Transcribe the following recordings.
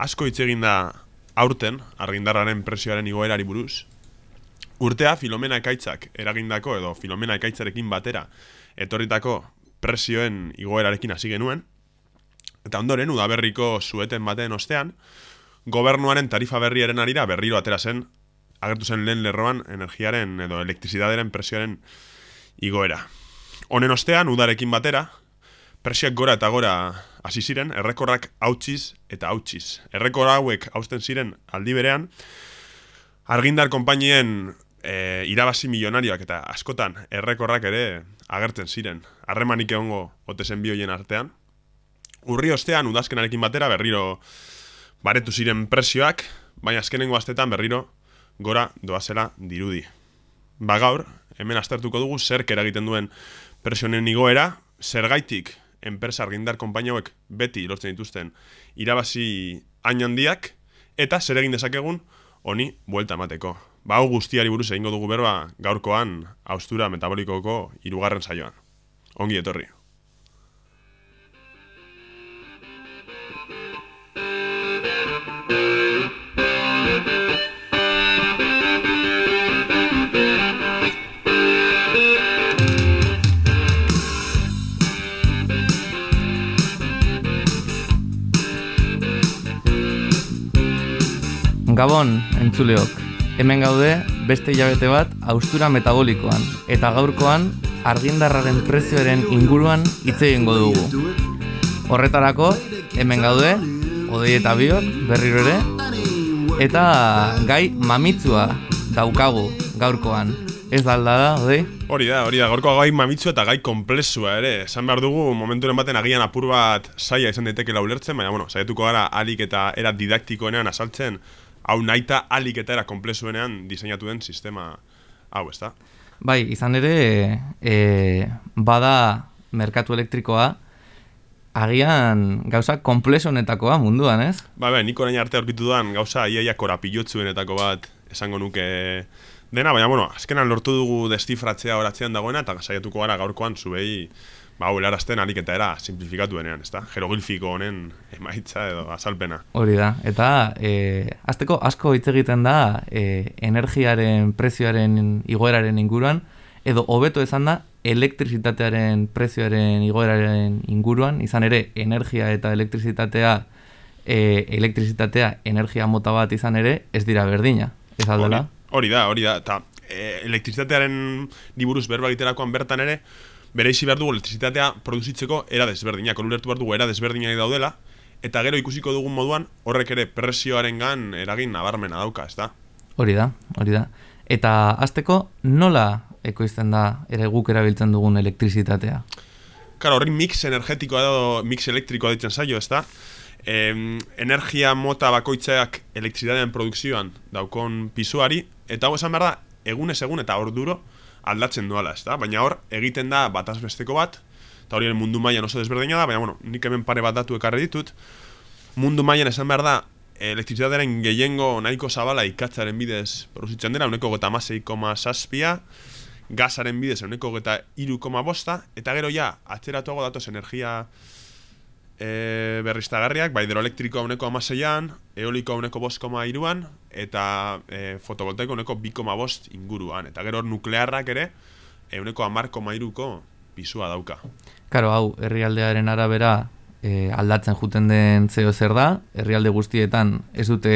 asko hitz egin da aurten argindarraren presioaren igoerari buruz. Urtea filomena ekaitzak eragindako edo filomena ekaitzarekin batera etorritako presioen igoerarekin hasi genuen. Eta ondoren, udaberriko zueten baten ostean, gobernuaren tarifa berriaren arira berriro atera zen, agertu zen lehen lerroan energiaren edo elektrizidaderen presioaren igoera. Honen ostean, udarekin batera, presioak gora eta gora hasi ziren, errekorrak hautsiz eta hautsiz. Errekor hauek hausten ziren aldi berean, argindar konpainien e, irabazi milionarioak eta askotan errekorrak ere agertzen ziren. Harremanik egongo otezen bioien artean. Urri ostean, udazkenarekin batera, berriro baretu ziren presioak, baina azkenengo astetan berriro gora doazela dirudi. Ba gaur, hemen aztertuko dugu zer eragiten duen presionen igoera, zer gaitik enpresa argindar konpainoek beti lortzen dituzten irabazi hain handiak, eta zer egin dezakegun honi buelta emateko. Ba, hau guztiari buruz egingo dugu berba gaurkoan austura metabolikoko irugarren saioan. Ongi etorri. Gabon, entzuleok. Hemen gaude, beste hilabete bat, austura metabolikoan. Eta gaurkoan, argindarraren prezioaren inguruan hitz egingo dugu. Horretarako, hemen gaude, odei eta biok, berriro ere, eta gai mamitzua daukagu gaurkoan. Ez da alda da, odei? Hori da, hori da, gaurko gai mamitzu eta gai komplexua ere. Esan behar dugu, momenturen baten agian apur bat saia izan daiteke ulertzen, baina, bueno, saietuko gara alik eta era didaktikoenean asaltzen hau naita alik eta era komplezuenean diseinatu den sistema hau, ez da? Bai, izan ere, e, bada merkatu elektrikoa, agian gauza komplezonetakoa munduan, ez? Ba, bai, niko nahi arte aurkitu duan gauza iaia korapilotzuenetako bat esango nuke dena, baina, bueno, azkenan lortu dugu destifratzea horatzean dagoena, eta saiatuko gara gaurkoan zuei ba, helarazten alik eta era simplifikatu denean, ezta? Jeroglifiko honen emaitza edo azalpena. Hori da, eta e, azteko asko hitz egiten da e, energiaren prezioaren igoeraren inguruan, edo hobeto izan da elektrizitatearen prezioaren igoeraren inguruan, izan ere energia eta elektrizitatea e, elektrizitatea energia mota bat izan ere, ez dira berdina, ez aldela? Hori, da, hori da, eta e, elektrizitatearen diburuz berba egiterakoan bertan ere, bere izi behar dugu elektrizitatea produzitzeko era desberdinak, onulertu behar dugu era desberdinak daudela, eta gero ikusiko dugun moduan horrek ere presioaren gan eragin nabarmena dauka, ez da? Hori da, hori da. Eta azteko nola ekoizten da ere guk erabiltzen dugun elektrizitatea? Karo, horri mix energetikoa edo mix elektrikoa ditzen zaio, ez da? energia mota bakoitzeak elektrizitatean produkzioan daukon pisuari, eta hau esan behar da, egunez egun eta orduro, aldatzen duela, ez da? Baina hor, egiten da bataz besteko bat, eta hori mundu mailan oso desberdina da, baina, bueno, nik hemen pare bat datu ekarri ditut, mundu mailan esan behar da, elektrizitatearen gehiengo nahiko zabala ikatzaren bidez produzitzen dira, uneko geta masei koma saspia, gazaren bidez uneko geta iru koma bosta, eta gero ja, atzeratuago datoz energia e, berriztagarriak, bai hidroelektriko uneko amaseian, eoliko uneko bost koma iruan, eta e, fotovoltaiko uneko bi koma bost inguruan. Eta gero nuklearrak ere, euneko amar koma iruko pisua dauka. Karo, hau, herrialdearen arabera e, aldatzen juten den zeo zer da, herrialde guztietan ez dute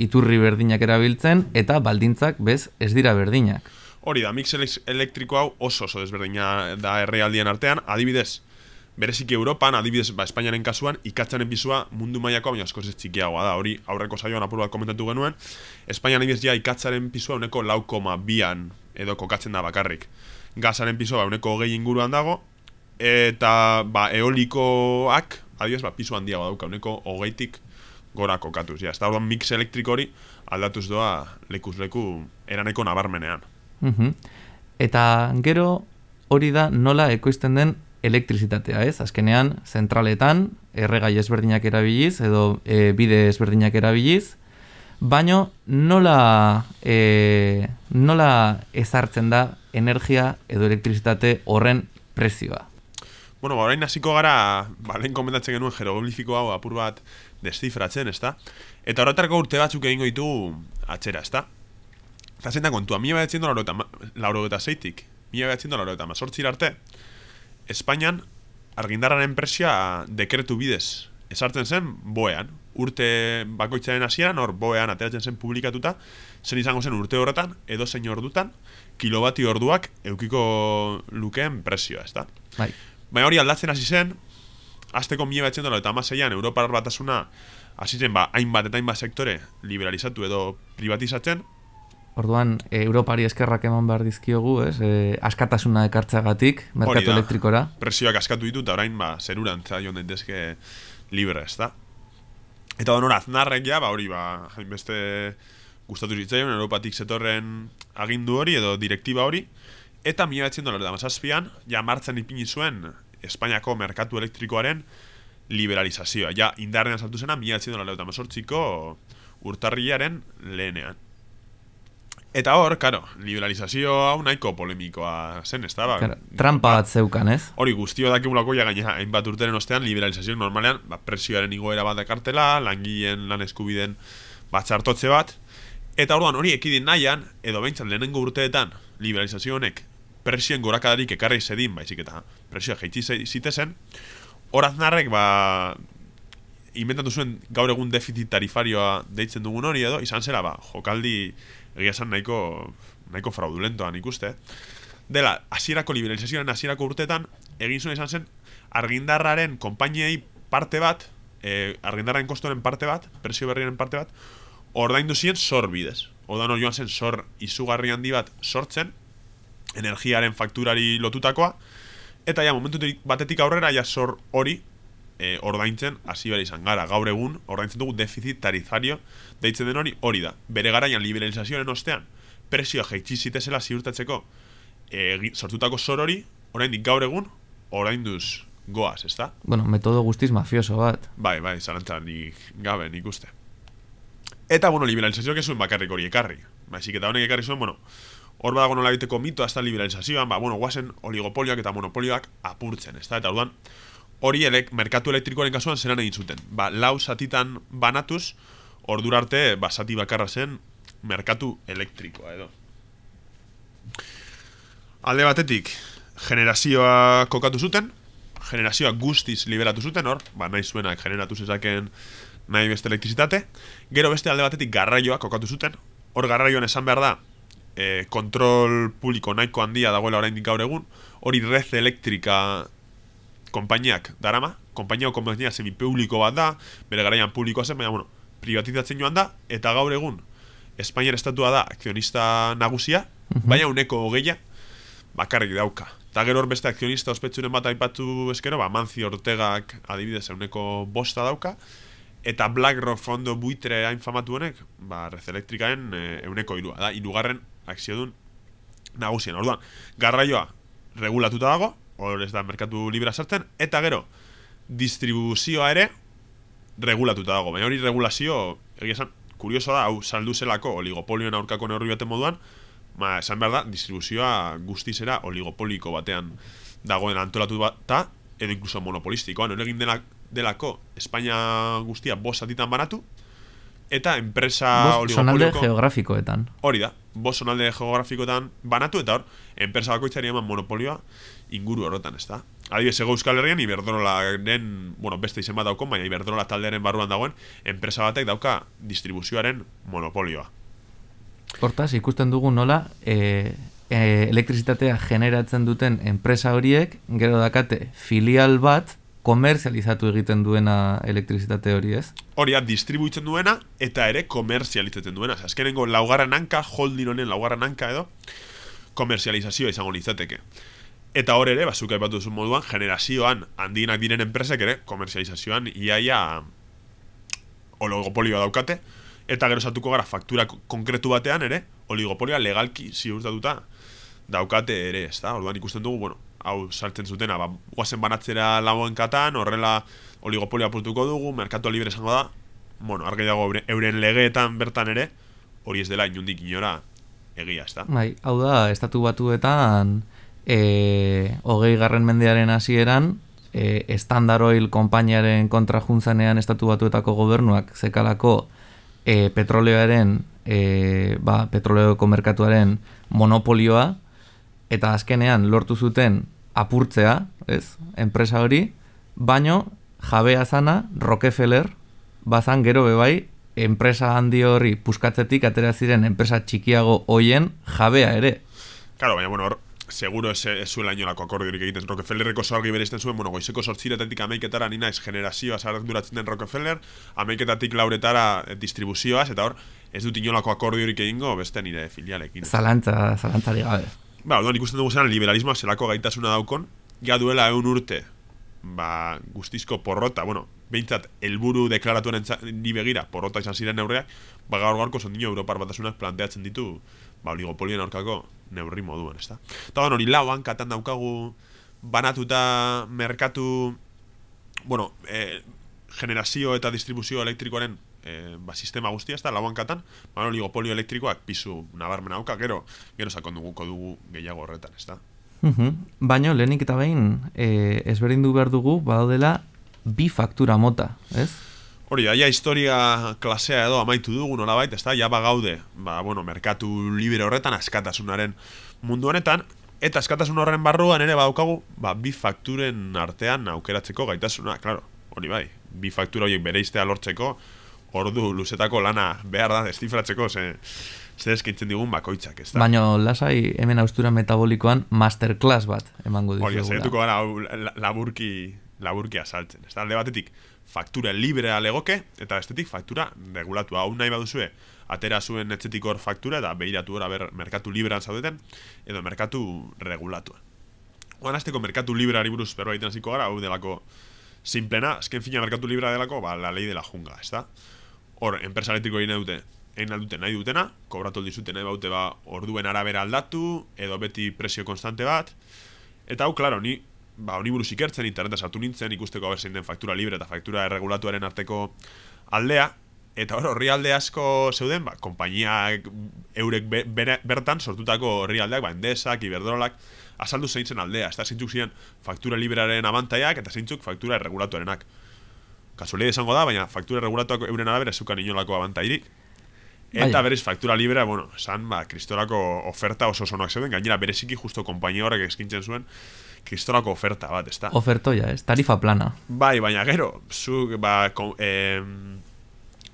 iturri berdinak erabiltzen, eta baldintzak bez ez dira berdinak. Hori da, mix elektriko hau oso oso desberdina da herrialdien artean, adibidez, bereziki Europan, adibidez, ba, Espainiaren kasuan, ikatzaren pisua mundu mailako baina askoz ez txikiagoa da, hori aurreko saioan apur bat komentatu genuen, Espainian adibidez ja ikatzaren pisua uneko laukoma bian edo kokatzen da bakarrik. Gazaren pisua ba, uneko hogei inguruan dago, eta ba, eolikoak, adibidez, ba, pisu handiago dauka, uneko hogeitik gora kokatuz. Ja, ez da mix elektriko hori aldatuz doa lekuz leku eraneko nabarmenean. Uh Eta gero hori da nola ekoizten den elektrizitatea, ez? Azkenean, zentraletan, erregai ezberdinak erabiliz, edo e, bide ezberdinak erabiliz, baino nola, e, nola ezartzen da energia edo elektrizitate horren prezioa? Bueno, ba, orain hasiko gara, ba, lehen komentatzen genuen jeroglifiko hau apur bat descifratzen, ezta? Eta horretarako urte batzuk egingo ditugu atxera, ezta? Eta zein da kontua, mila behatzen lauro eta zeitik, mila behatzen lauro eta mazortzir arte, Espainian argindarraren presioa dekretu bidez esartzen zen boean. Urte bakoitzaren hasieran hor boean ateratzen zen publikatuta, zen izango zen urte horretan, edo zein ordutan, kilobati orduak eukiko lukeen presioa, ezta? Bai. Baina hori aldatzen hasi zen, azteko mila batzen dut, eta amaseian, Europar batasuna, hasi zen, ba, hainbat eta hainbat sektore liberalizatu edo privatizatzen, Orduan, e, Europari eskerrak eman behar dizkiogu, ez? E, askatasuna ekartzagatik, merkatu da. elektrikora. presioak askatu ditu, eta orain, ba, zerurantza joan daitezke libre, ez da? Eta donora, aznarrek ja, ba, hori, ba, hainbeste gustatu zitzaion, Europatik zetorren agindu hori, edo direktiba hori, eta mila batzen dolar da mazazpian, ja martzen ipini zuen Espainiako merkatu elektrikoaren liberalizazioa. Ja, indarrean saltu zena, mila batzen dolar urtarriaren lehenean. Eta hor, karo, liberalizazio hau nahiko polemikoa zen, ez da? Ba, trampa bat zeukan, ez? Hori guztio dakigulako ja gaina hainbat urteren ostean liberalizazio normalean ba, presioaren igoera bat dakartela, langileen lan eskubiden batzartotze bat, eta orduan hori ekidin nahian, edo behintzat lehenengo urteetan liberalizazio honek presioen gorakadarik ekarri zedin, baizik eta presioa jaitsi ze- zitezen, hor aznarrek, ba, inventatu zuen gaur egun defizit tarifarioa deitzen dugun hori edo, izan zera, ba, jokaldi egia esan nahiko, nahiko fraudulentoan ikuste, dela, hasierako liberalizazioaren hasierako urtetan, egin zuen izan zen, argindarraren konpainiei parte bat, e, argindarraren kostoren parte bat, presio berriaren parte bat, ordaindu zien zor bidez. Odan joan zen zor izugarri handi bat sortzen, energiaren fakturari lotutakoa, eta ja, momentu batetik aurrera, ja zor hori, e, ordaintzen hasi behar izan gara. Gaur egun, ordaintzen dugu defizit tarifario, deitzen den hori, hori da. Bere garaian liberalizazioaren ostean, presioa jaitsi zitezela ziurtatzeko e, sortutako zor hori, oraindik gaur egun, orainduz goaz, ezta? Bueno, metodo guztiz mafioso bat. Bai, bai, zalantza nik gabe nik uste. Eta, bueno, liberalizazioak ez zuen bakarrik hori ekarri. Baizik eta honek ekarri zuen, bueno, hor badago nola biteko mito hasta liberalizazioan, ba, bueno, guazen oligopolioak eta monopolioak apurtzen, ezta? Eta orduan, hori elek, merkatu elektrikoaren kasuan zeran egin zuten. Ba, lau satitan banatuz, ordura arte, ba, sati bakarra zen merkatu elektrikoa edo. Alde batetik, generazioa kokatu zuten, generazioa guztiz liberatu zuten hor, ba, nahi zuenak generatu zezaken nahi beste elektrizitate, gero beste alde batetik garraioa kokatu zuten, hor garraioan esan behar da, e, kontrol publiko nahiko handia dagoela oraindik gaur egun, hori red elektrika konpainiak darama, konpainia o konpainia semipubliko bat da, bere garaian publikoa zen, baina, bueno, privatizatzen joan da, eta gaur egun, Espainiar estatua da akzionista nagusia, baina uneko hogeia bakarrik dauka. Eta gero hor beste akzionista ospetsuren bat aipatu eskero, ba, Manzi Ortegak adibidez euneko bosta dauka, eta BlackRock fondo buitre hain famatu honek, ba, Red Elektrikaen e, euneko irua, da, irugarren akziodun nagusien. Orduan, garraioa regulatuta dago, hor ez da merkatu libera sartzen, eta gero, distribuzioa ere regulatuta dago. Baina hori regulazio, egia esan, kurioso da, hau saldu zelako oligopolioen aurkako neurri baten moduan, ma, esan behar da, distribuzioa guztizera oligopoliko batean dagoen antolatu bata, edo inkluso monopolistikoan. Hori egin dela, delako, Espainia guztia bost zatitan banatu, eta enpresa oligopolioko... geografikoetan. Hori da, bost zonalde geografikotan banatu, eta hor, enpresa bakoitzari eman monopolioa inguru horretan, ez da? Adibidez, ego Euskal Herrian, Iberdrolaren, bueno, beste izen bat daukon, baina Iberdrola taldearen barruan dagoen, enpresa batek dauka distribuzioaren monopolioa. Hortaz, ikusten dugu nola e, e, elektrizitatea generatzen duten enpresa horiek, gero dakate filial bat komerzializatu egiten duena elektrizitate hori, ez? Hori da, distribuitzen duena, eta ere komerzializatzen duena. Azkenengo laugarren hanka, holding honen laugarren hanka edo, komerzializazioa izango litzateke. Eta hor ere, bazuk aipatu duzun moduan, generazioan handienak diren enpresek ere, komerzializazioan iaia oligopolioa daukate, eta gero satuko gara faktura ko- konkretu batean ere, oligopolioa legalki ziurtatuta daukate ere, ez da? Orduan ikusten dugu, bueno, hau sartzen zutena, ba, guazen banatzera lauen katan, horrela oligopolioa apurtuko dugu, merkatu libre esango da, bueno, argi dago eure- euren legeetan bertan ere, hori ez dela inundik inora egia, ez? Bai, hau da, estatu batuetan e, hogei garren mendearen hasieran e, Standard Oil konpainiaren kontra juntzanean estatu batuetako gobernuak zekalako e, petroleoaren e, ba, petroleoko merkatuaren monopolioa eta azkenean lortu zuten apurtzea, ez, enpresa hori, baino jabea zana Rockefeller bazan gero bebai enpresa handi horri puskatzetik atera ziren enpresa txikiago hoien jabea ere. Claro, baina bueno, hor, seguro ez, ez zuela inolako akordiorik egiten Rockefellerreko zorgi bereizten zuen, bueno, goizeko sortziretetik ameiketara nina ez generazioa zarat duratzen den Rockefeller, ameiketatik lauretara distribuzioaz, eta hor, ez dut inolako akordiorik egingo beste nire filialekin. Zalantza, zalantzari gabe. Ba, orduan ikusten dugu zelan liberalismoak zelako gaitasuna daukon, ja duela egun urte, ba, guztizko porrota, bueno, behintzat, helburu deklaratuaren ni begira, porrota izan ziren neurreak, ba, gaur gaurko zondino Europar batasunak planteatzen ditu, ba, oligopolien aurkako neurri moduan, ez da? Eta hori lau hankatan daukagu banatuta merkatu, bueno, e, generazio eta distribuzio elektrikoaren e, ba, sistema guztia, ez da, lau hankatan, ba, oligopolio elektrikoak pisu nabarmena auka, gero, gero sakonduguko dugu gehiago horretan, ez da? Uhum. Baina, lehenik eta behin, e, ezberdindu behar dugu, badaudela, bi faktura mota, ez? Hori, aia historia klasea edo amaitu dugu nolabait, ez da, ja bagaude, ba, bueno, merkatu libre horretan, askatasunaren mundu honetan, eta askatasun horren barruan ere badaukagu, ba, bi fakturen artean aukeratzeko gaitasuna, claro, hori bai, bi faktura horiek bere lortzeko, ordu luzetako lana behar da, destifratzeko, ze, zer eskintzen digun bakoitzak, ez da? Baina, lasai, hemen austura metabolikoan masterclass bat emango dizu. Hori, zaiatuko gara laburki, laburki asaltzen. Ez da, alde batetik, faktura librea legoke, eta bestetik faktura regulatua. Hau nahi baduzue, atera zuen etxetik hor faktura, eta behiratu hor, ber, merkatu librean zaudeten, edo merkatu regulatua. Oan azteko merkatu libreari buruz egiten hasiko gara, hau delako simplena, azken fina merkatu librea delako, ba, la lei de la junga, ez da? Hor, enpresa elektriko egin dute, egin aldute nahi dutena, kobratu aldi zuten nahi baute ba, orduen arabera aldatu, edo beti presio konstante bat, eta hau, klaro, ni, ba, honi buruz ikertzen, interneta sartu nintzen, ikusteko haber den faktura libre eta faktura erregulatuaren arteko aldea, eta hor, horri alde asko zeuden, ba, kompainiak eurek bertan sortutako horri aldeak, ba, endesak, iberdrolak, azaldu zein zen aldea, ez da zeintzuk ziren faktura librearen abantaiak, eta zeintzuk faktura erregulatuarenak. Kasualia izango da, baina faktura erregulatuak euren arabera zukan inolako abantairik, Eta berez faktura librea, bueno, esan, ba, kristorako oferta oso sonoak zeuden, gainera bereziki justo kompainia horrek eskintzen zuen, kristorako oferta bat, ezta? Ofertoia, ez, tarifa plana. Bai, baina gero, zu, ba, kon, eh,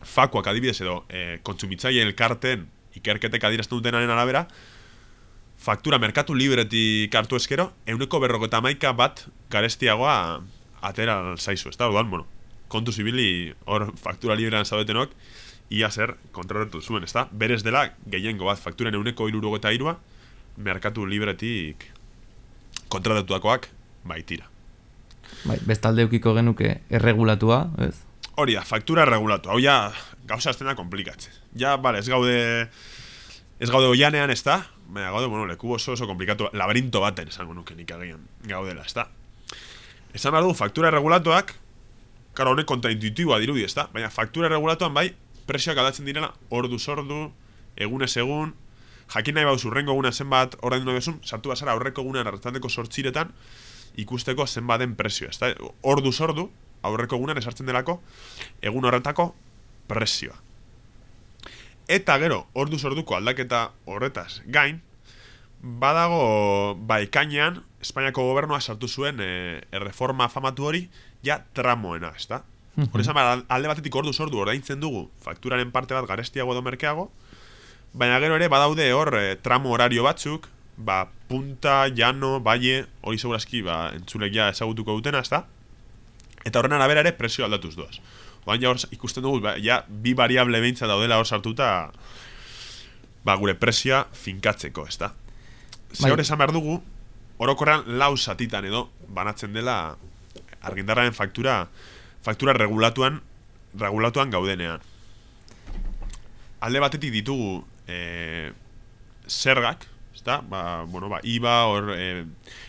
fakuak adibidez edo, eh, kontsumitzaile elkarten ikerketek adirazten dutenaren arabera, faktura merkatu libretik hartu eskero, euneko berroketa maika bat garestiagoa atera zaizu, ez da? Orduan, bueno, kontu zibili hor faktura librean zaudetenok, ia zer kontrolatu zuen, ezta? Berez dela, gehiengo bat, fakturen euneko iruro eta irua, merkatu libretik kontratatuakoak baitira. Bai, bestalde eukiko genuke erregulatua, ez? Hori da, faktura erregulatua. Hau ja, gauza aztena komplikatze. Ja, bale, ez gaude... Ez gaude oianean, ez da? Baina gaude, bueno, leku oso oso komplikatu. Laberinto baten, esango nuke nik agian gaudela, ez da? Esan behar du, faktura erregulatuak, karo honek kontraintuitiboa dirudi, ez da? Baina faktura erregulatuan bai, presioak aldatzen direla, ordu sordu, egunez egun, jakin nahi bau zurrengo eguna zenbat orain duen bezun, sartu bazara aurreko egunean hartzateko sortziretan, ikusteko zenbaten presio, ezta? Ordu sordu, aurreko egunean esartzen delako, egun horretako presioa. Eta gero, ordu sorduko aldaketa horretaz gain, badago baikainean, Espainiako gobernua sartu zuen e, erreforma famatu hori, ja tramoena, ezta? Hor esan alde batetik ordu sordu ordaintzen dugu fakturaren parte bat garestiago edo merkeago, baina gero ere badaude hor e, tramo horario batzuk, ba, punta, llano, baie, hori segurazki ba, entzulek ja ezagutuko dutena, ezta? Eta horren arabera ere presio aldatuz doaz. Baina hor ikusten dugu, ba, ja, bi variable behintza daudela hor sartuta ba, gure presioa finkatzeko, ezta? Ze bai. hor esan behar dugu, orokorrean lau satitan edo banatzen dela argindarraren faktura faktura regulatuan regulatuan gaudenean. Alde batetik ditugu e, zergak, ezta? Ba, bueno, ba, IBA hor e,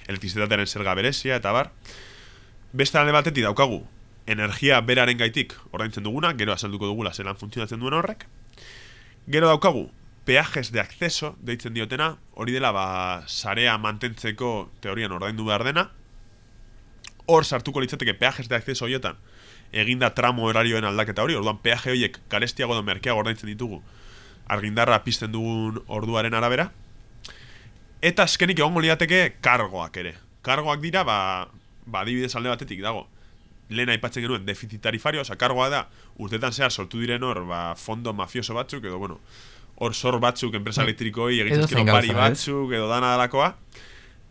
elektrizitatearen zerga berezia eta bar. Beste alde batetik daukagu energia beraren gaitik ordaintzen duguna, gero azalduko dugula zelan funtzionatzen duen horrek. Gero daukagu peajes de acceso, deitzen diotena, hori dela ba, sarea mantentzeko teorian ordaindu behar dena, hor sartuko litzateke peajes de acceso horietan, eginda tramo horarioen aldaketa hori, orduan peaje horiek garestiago edo merkeago ordaintzen ditugu, argindarra pizten dugun orduaren arabera, eta azkenik egongo liateke kargoak ere. Kargoak dira, ba, ba adibidez alde batetik dago, lehen aipatzen genuen defizit tarifario, oza, kargoa da, urtetan zehar sortu diren hor, ba, fondo mafioso batzuk, edo, bueno, hor sor batzuk, enpresa Bai. elektrikoi, zein pari batzuk, edo dana dalakoa,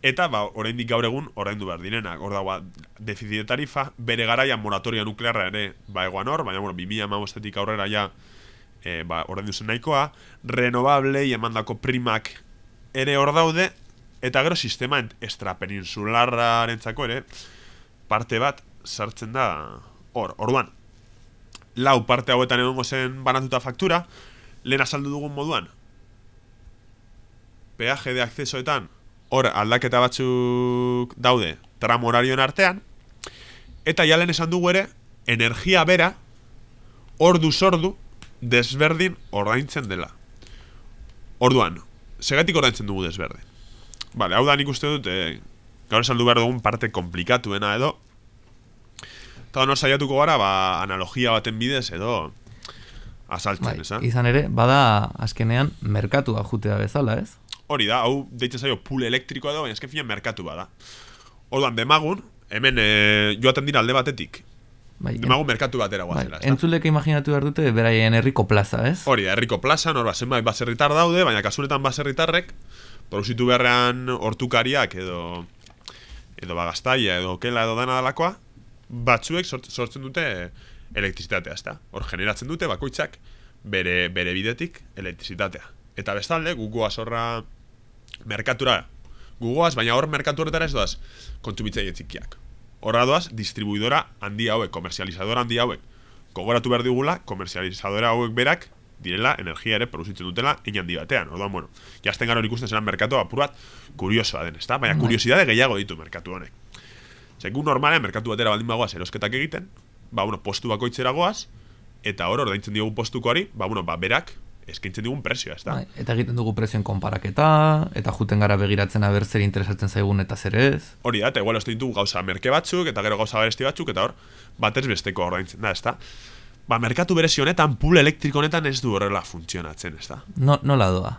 eta, ba, oraindik gaur egun, oraindu behar direnak, hor dagoa, defizit tarifa, bere garaian moratoria nuklearra ere, ba, egoan hor, baina, bueno, 2000 amabostetik aurrera ja, e, ba, oraindu zen nahikoa, renovablei emandako primak ere hor daude, eta gero sistema ent- extrapeninsularrarentzako ere, parte bat sartzen da hor. Orduan, lau parte hauetan egongo zen banatuta faktura, lehen azaldu dugun moduan, peaje de accesoetan, hor aldaketa batzuk daude tramo horarioen artean, eta ja lehen esan dugu ere, energia bera, ordu sordu, desberdin ordaintzen dela. Orduan, segatik ordaintzen dugu desberdin. Vale, hau da nik uste dut, eh, gaur esaldu behar dugun parte komplikatuena edo, eta hor saiatuko gara, ba, analogia baten bidez edo, azaltzen, Bai, esan? izan ere, bada azkenean merkatua jutea bezala, ez? Hori da, hau deitzen zaio pool elektrikoa da, baina esken finean merkatu bada. Orduan, demagun, hemen e, joaten dira alde batetik, Bai, en- demagun merkatu batera bai, guazela, ezta? entzulek imaginatu behar dute beraien herriko plaza, ez? Hori da, herriko plazan, hor, ba, zenbait baserritar daude, baina kasunetan baserritarrek, produzitu beharrean hortukariak edo edo bagaztaia edo okela edo dana dalakoa, batzuek sort, sortzen dute elektrizitatea, ezta? Hor generatzen dute bakoitzak bere, bere bidetik elektrizitatea. Eta bestalde, gugoaz horra merkatura gugoaz, baina hor merkatu horretara ez doaz kontsumitzaile txikiak. Horra doaz, distribuidora handi hauek, komerzializadora handi hauek. Gogoratu behar digula, komerzializadora hauek berak direla energia ere produzitzen dutela hein handi batean. Orduan, bueno, jazten gara hor ikusten zelan merkatu apur bat kuriosoa den, ezta? Baina Bai. kuriosidade gehiago ditu merkatu honek. Zer, gu normalean merkatu batera baldin bagoaz erosketak egiten, ba, bueno, postu bakoitzera goaz, eta hor ordaintzen diogu postukoari, ba, bueno, ba, berak eskaintzen digun presioa, ezta? Bai, eta egiten dugu prezioen konparaketa, eta juten gara begiratzen aber zer interesatzen zaigun eta zer ez. Hori da, eta igual ez ditugu gauza merke batzuk, eta gero gauza beresti batzuk, eta hor, batez besteko ordaintzen da, ezta? Ba, merkatu berezi honetan, pool elektriko honetan ez du horrela funtzionatzen, ezta? No, nola doa?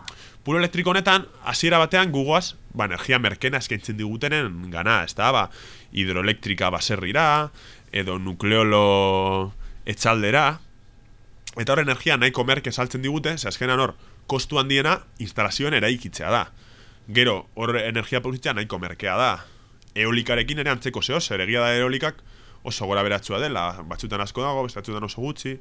Pool elektriko honetan, hasiera batean gugoaz, ba, energia merkena eskaintzen digutenen gana, ezta? Ba, hidroelektrika baserrira, edo nukleolo etxaldera, eta hor energia nahiko merke saltzen digute, ze azkenan hor, kostu handiena instalazioen eraikitzea da. Gero, hor energia produzitzea nahiko merkea da. Eolikarekin ere antzeko zeo, zer egia da eolikak oso gora beratzua dela, batzutan asko dago, beste batzutan oso gutxi.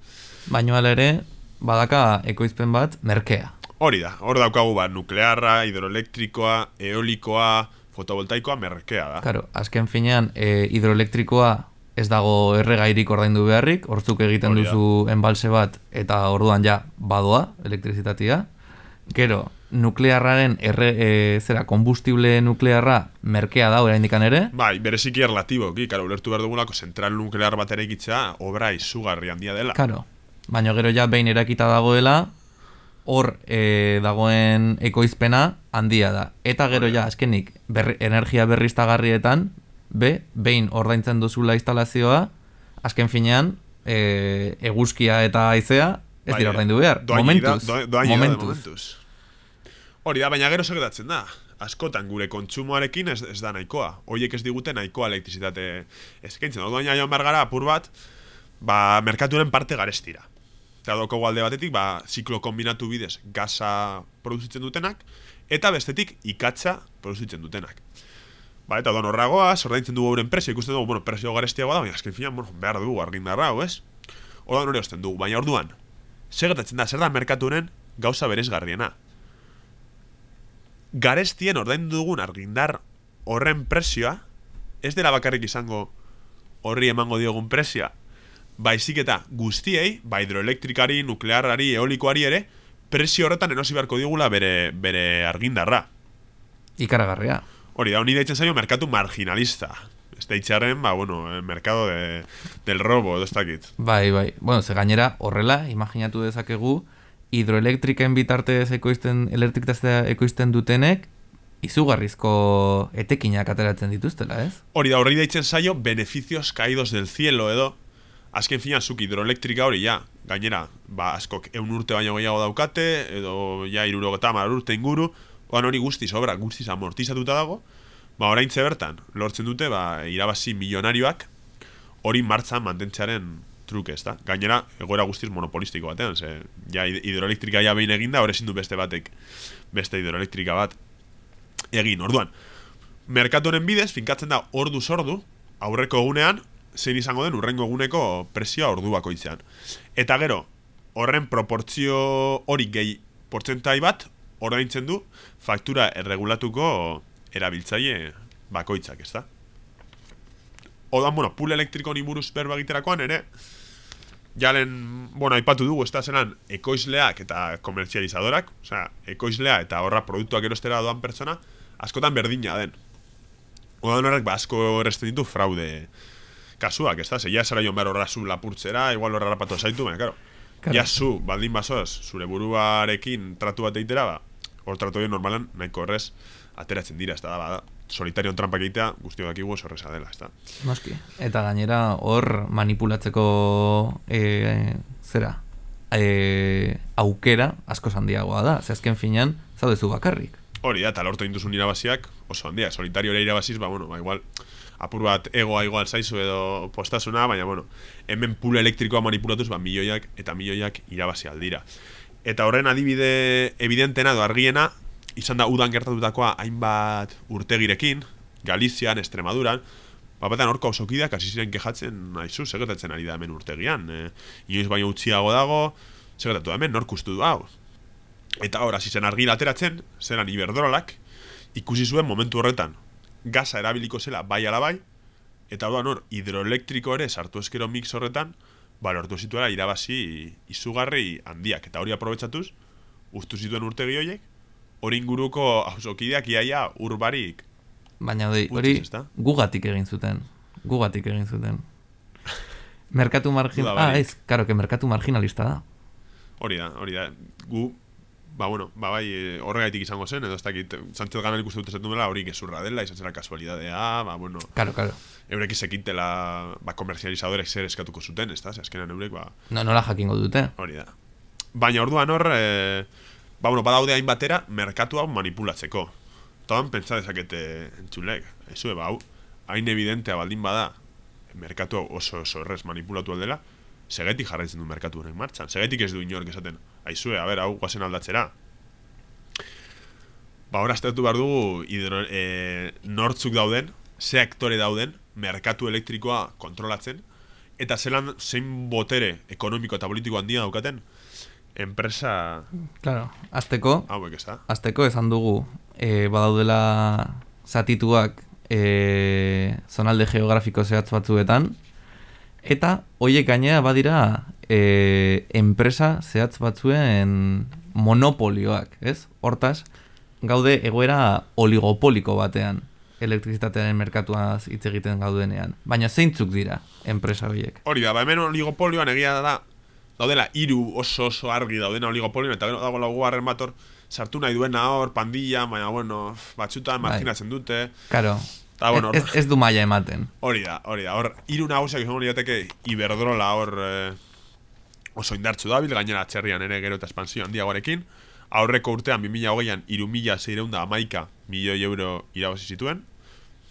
Baino ere, badaka ekoizpen bat merkea. Hori da, hor daukagu bat nuklearra, hidroelektrikoa, eolikoa, fotovoltaikoa merkea da. Claro, azken finean, e, hidroelektrikoa ez dago erregairik ordaindu beharrik, hortzuk egiten Hori da. duzu enbalse bat eta orduan ja badoa elektrizitatea. Gero, nuklearraren erre, e, zera, kombustible nuklearra merkea da oraindikan ere. Bai, bereziki erlatiboki, karo, ulertu behar dugulako zentral nuklear bat eraikitzea obra izugarri handia dela. Karo, baina gero ja behin erakita dagoela, hor e, dagoen ekoizpena handia da. Eta gero ja, azkenik, berri, energia berriztagarrietan, be, behin ordaintzen duzula instalazioa, azken finean, e, eguzkia eta haizea, ez Bai, dira ordaindu behar. momentuz, da, doa- doainik da, momentuz. Hori da, baina gero segetatzen da. Askotan gure kontsumoarekin ez, ez da nahikoa. Hoiek ez digute nahikoa elektrizitate eskaintzen. Orduan ja joan behar gara apur bat, ba, merkaturen parte garestira. Eta daukagu alde batetik, ba, ziklo kombinatu bidez gaza produzitzen dutenak, eta bestetik ikatza produzitzen dutenak. Ba, eta don horragoa, ordaintzen dugu euren presio, ikusten dugu, bueno, presio garestiagoa da, baina azken finan, bueno, behar dugu argindarra, hau, ez? Orduan hori osten dugu, baina orduan, zer gertatzen da, zer da merkaturen gauza beresgarriena. Garestien ordaindu dugun argindar horren presioa, ez dela bakarrik izango horri emango diogun presioa, baizik eta guztiei, ba hidroelektrikari, nuklearrari, eolikoari ere, presio horretan erosi beharko digula bere, bere argindarra. Ikaragarria. Hori da, honi deitzen zaio merkatu marginalista. Ez deitxarren, ba, bueno, el mercado de, del robo, ez dakit. Bai, bai. Bueno, ze gainera, horrela, imaginatu dezakegu, hidroelektriken bitartez ekoizten, elektrizitatea ekoizten dutenek, izugarrizko etekinak ateratzen dituztela, ez? Hori da, horri daitzen zaio, beneficios caídos del cielo edo, azken fina, zuk hidroelektrika hori, ja, gainera, ba, askok eun urte baino gehiago daukate, edo, ja, irurogeta mar urte inguru, oan hori guztiz, obra, guztiz amortizatuta dago, ba, orain bertan, lortzen dute, ba, irabazi milionarioak, hori martzan mantentzearen truke, ez? Gainera, egoera guztiz monopolistiko batean, ze, ja, hidroelektrika ja behin eginda, hori du beste batek, beste hidroelektrika bat, egin, orduan. Merkatuaren bidez, finkatzen da ordu sordu, aurreko egunean, zein izango den urrengo eguneko presioa ordu bakoitzean. Eta gero, horren proportzio hori gehi portzentai bat, ordaintzen du, faktura erregulatuko erabiltzaile bakoitzak, ez da? Odan, bueno, pool elektriko ni buruz berba egiterakoan ere, jalen, bueno, aipatu dugu, ez da zelan, ekoizleak eta komertzializadorak, osea, ekoizlea eta horra produktuak erostera doan pertsona, askotan berdina den. Odan horrek, ba, asko erresten ditu fraude kasuak, ez da? Ze, ja zara joan behar horra zu lapurtzera, igual horra rapatu zaitu, baina, karo. Claro. Ja zu, baldin basoz, zure buruarekin tratu bat eitera, ba, hor tratu normalan, nahiko horrez, ateratzen dira, ez da, ba, solitarion trampak egitea, guztio dakigu horreza dela, ez da. Noski. Eta gainera, hor manipulatzeko, e, zera, e, aukera, asko handiagoa da, ze azken finean, zaudezu bakarrik. Hori da, eta lortu induzun irabaziak, oso handia, solitario ere irabaziz, ba, bueno, ba, igual, apur bat egoa igual zaizu edo postasuna, baina, bueno, hemen pula elektrikoa manipulatuz, ba, milioiak eta milioiak irabazi aldira. Eta horren adibide evidentena edo argiena, izan da udan gertatutakoa hainbat urtegirekin, Galizian, Estremaduran, Bapatan horko osokideak hasi ziren kejatzen aizu, segertatzen ari da hemen urtegian. E, inoiz baino utziago dago, segertatu da hemen, nork ustu du hau. Eta hor, hasi zen argila ateratzen, zeran iberdrolak, ikusi zuen momentu horretan, gaza erabiliko zela bai ala bai, eta hor, hor, hidroelektriko ere sartu eskero mix horretan, ba, lortu zituela irabazi izugarri handiak, eta hori aprobetsatuz, ustu zituen urtegi horiek, hori inguruko hausokideak iaia urbarik. Baina hori, hori gugatik egin zuten, gugatik egin zuten. Merkatu margin... Ah, ez, karo, que merkatu marginalista da. Hori da, hori da. Gu, ba, bueno, ba, bai, eh, horregaitik izango zen, edo ez dakit, Sánchez Ganal ikustu dut esetu dela, hori gezurra dela, izan zera kasualidadea, ba, bueno... Claro, claro. Eurek izekintela, ba, komerzializadorek zer eskatuko zuten, ez da? Azkenan eurek, ba... No, nola jakingo dute. Hori da. Baina orduan hor, e, ba, bueno, badaude hain batera, merkatu hau manipulatzeko. Todan pentsa dezakete entzulek. Ezu, ba, hau, hain evidentea baldin bada, merkatu oso oso errez manipulatu aldela, segetik jarraitzen du merkatu horren martxan. Segetik ez du inork esaten, aizue, a ber, hau guazen aldatzera. Ba, hor aztertu behar dugu hidro, e, nortzuk dauden, ze aktore dauden, merkatu elektrikoa kontrolatzen, eta zelan zein botere ekonomiko eta politiko handia daukaten, enpresa... Claro, azteko, hauek ez da. Azteko esan dugu, e, badaudela zatituak e, zonalde geografiko zehatz batzuetan, eta hoiek gainera badira e, enpresa zehatz batzuen monopolioak, ez? Hortaz, gaude egoera oligopoliko batean elektrizitatearen merkatuaz hitz egiten gaudenean. Baina zeintzuk dira enpresa horiek? Hori da, ba hemen oligopolioan egia da daudela hiru oso oso argi daudena oligopolioan eta gero dago laugarren bator sartu nahi duena hor, pandilla, baina bueno, batzutan bai. marginatzen dute. Claro. Ta, bueno, ez, ez du maia ematen. Hori da, hori da. Hor, hiru nagusiak izango liateke Iberdrola hor eh, oso indartzu dabil, gainera txerrian ere gero eta espansio handiagoarekin. Aurreko urtean, 2008an, iru mila zeireunda amaika milioi euro irabazi zituen.